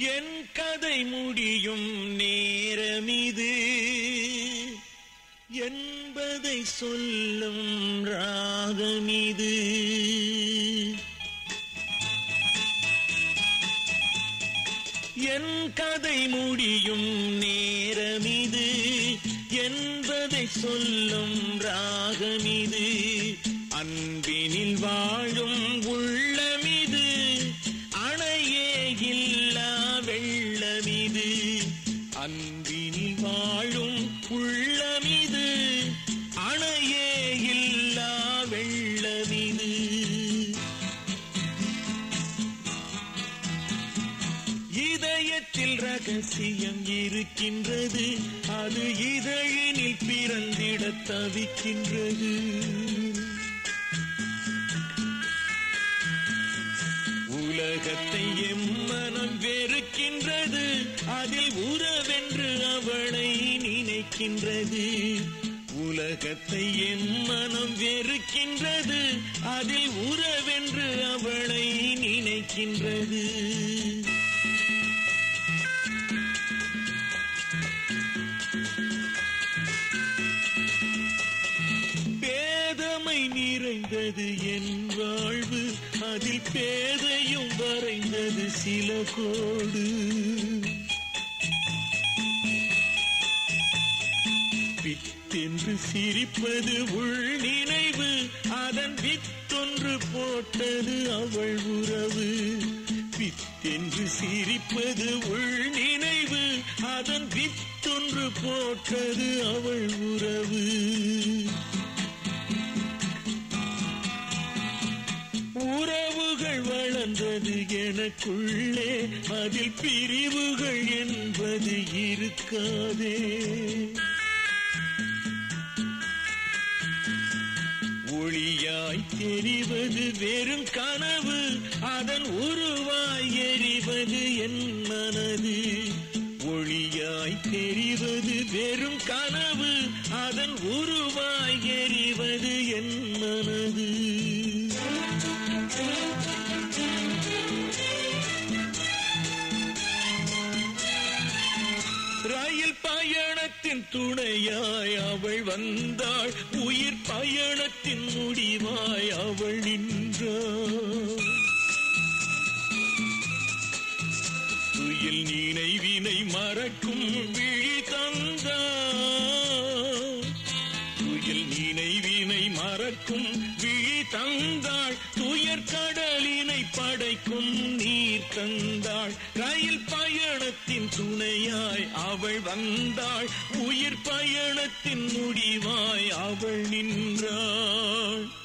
என் கதை முடியும் நேரமிது. என்பதை சொல்லும் ராகமிது. என் கதை முடியும் நேரமிது. என்பதை சொல்லும் ராகமிது. அன்பினில் வாழும் உள்ளமிது அன்பினி வாழும் உள்ளமிது அணையே இல்லா வெள்ளமிது. இதயத்தில் ரகசியம் இருக்கின்றது அது இதழினில் பிறந்திட தவிக்கின்றது. உலகத்தை எம்மனம் வெறுக்கின்றது வெறுக்கின்றது. உலகத்தை என் மனம் வெறுக்கின்றது. அதில் உறவென்று அவளை நினைக்கின்றது. பேதமை நிறைந்தது என் வாழ்வு. அதில் பேதையும் வரைந்தது சில கோடு. வித்தென்று சிரிப்பது உள் நினைவு அதன் வித்தொன்று போட்டது அவள் உறவு. வித்தென்று சிரிப்பது உள் நினைவு அதன் வித்தொன்று போட்டது அவள் உறவு. உறவுகள் வளர்ந்தது எனக்குள்ளே அதில் பிரிவுகள் என்பது இருக்காதே. தெரிவது வெறும் கனவு அதன் உருவாய் எறிவது என் மனது. ஒளியாய் தெரிவது வெறும் கனவு அதன் உருவாய் எறிவது என் மனது. ரயில் பயணத்தின் துணையாய் அவள் வந்தாள். உயிர் பயணத்தின் முடிவாய் அவள் நின்றாள் துயில் நினைவினை மறக்கும் விழி தந்தாள் துயில் நினைவினை மறக்கும் விழி தந்தாள். துயர் கடலினை படைக்கும் நீர் தந்தாள். ரயில் பயணத்தின் துணையாய் அவள் வந்தாள். உயிர் பயணத்தின் முடிவாய் அவள் நின்றாள்.